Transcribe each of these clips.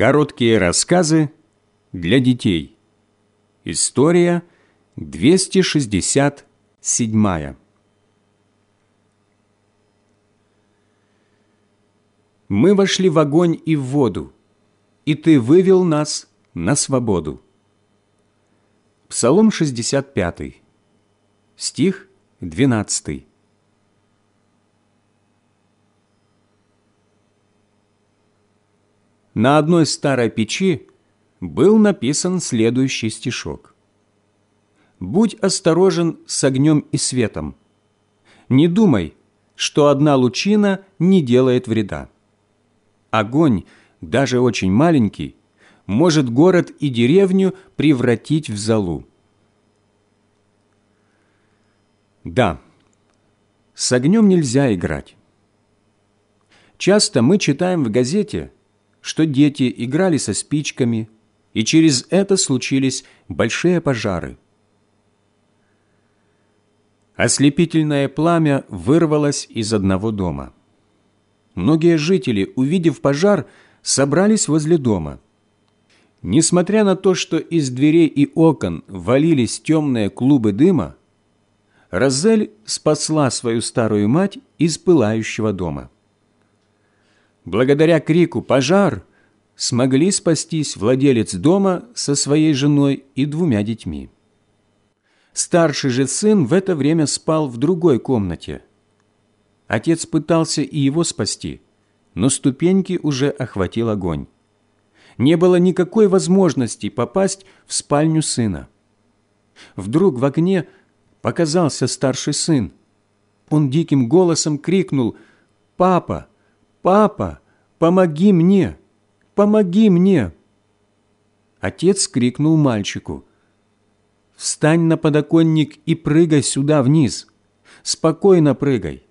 Короткие рассказы для детей. История 267. Мы вошли в огонь и в воду, и Ты вывел нас на свободу. Псалом 65, стих 12. На одной старой печи был написан следующий стишок. «Будь осторожен с огнем и светом. Не думай, что одна лучина не делает вреда. Огонь, даже очень маленький, может город и деревню превратить в золу. Да, с огнем нельзя играть. Часто мы читаем в газете – что дети играли со спичками, и через это случились большие пожары. Ослепительное пламя вырвалось из одного дома. Многие жители, увидев пожар, собрались возле дома. Несмотря на то, что из дверей и окон валились темные клубы дыма, Розель спасла свою старую мать из пылающего дома благодаря крику «Пожар!» смогли спастись владелец дома со своей женой и двумя детьми. Старший же сын в это время спал в другой комнате. Отец пытался и его спасти, но ступеньки уже охватил огонь. Не было никакой возможности попасть в спальню сына. Вдруг в огне показался старший сын. Он диким голосом крикнул «Папа! Папа! Помоги мне! Помоги мне!» Отец крикнул мальчику. «Встань на подоконник и прыгай сюда вниз. Спокойно прыгай.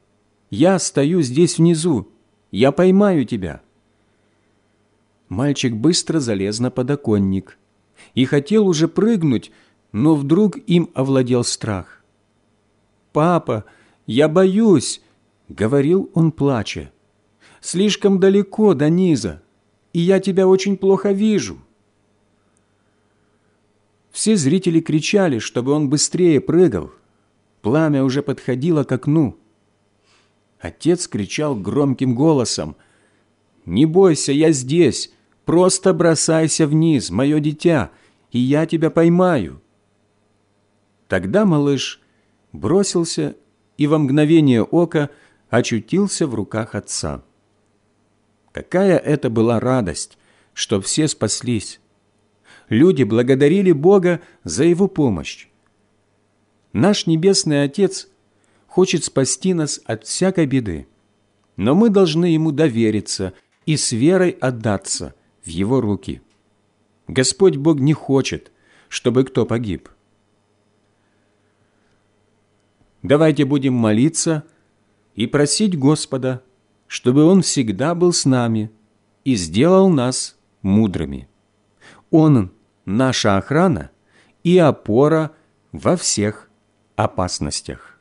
Я стою здесь внизу. Я поймаю тебя». Мальчик быстро залез на подоконник и хотел уже прыгнуть, но вдруг им овладел страх. «Папа, я боюсь!» — говорил он, плача слишком далеко до низа, и я тебя очень плохо вижу». Все зрители кричали, чтобы он быстрее прыгал. Пламя уже подходило к окну. Отец кричал громким голосом. «Не бойся, я здесь. Просто бросайся вниз, мое дитя, и я тебя поймаю». Тогда малыш бросился и во мгновение ока очутился в руках отца. Какая это была радость, что все спаслись. Люди благодарили Бога за Его помощь. Наш Небесный Отец хочет спасти нас от всякой беды, но мы должны Ему довериться и с верой отдаться в Его руки. Господь Бог не хочет, чтобы кто погиб. Давайте будем молиться и просить Господа чтобы Он всегда был с нами и сделал нас мудрыми. Он – наша охрана и опора во всех опасностях.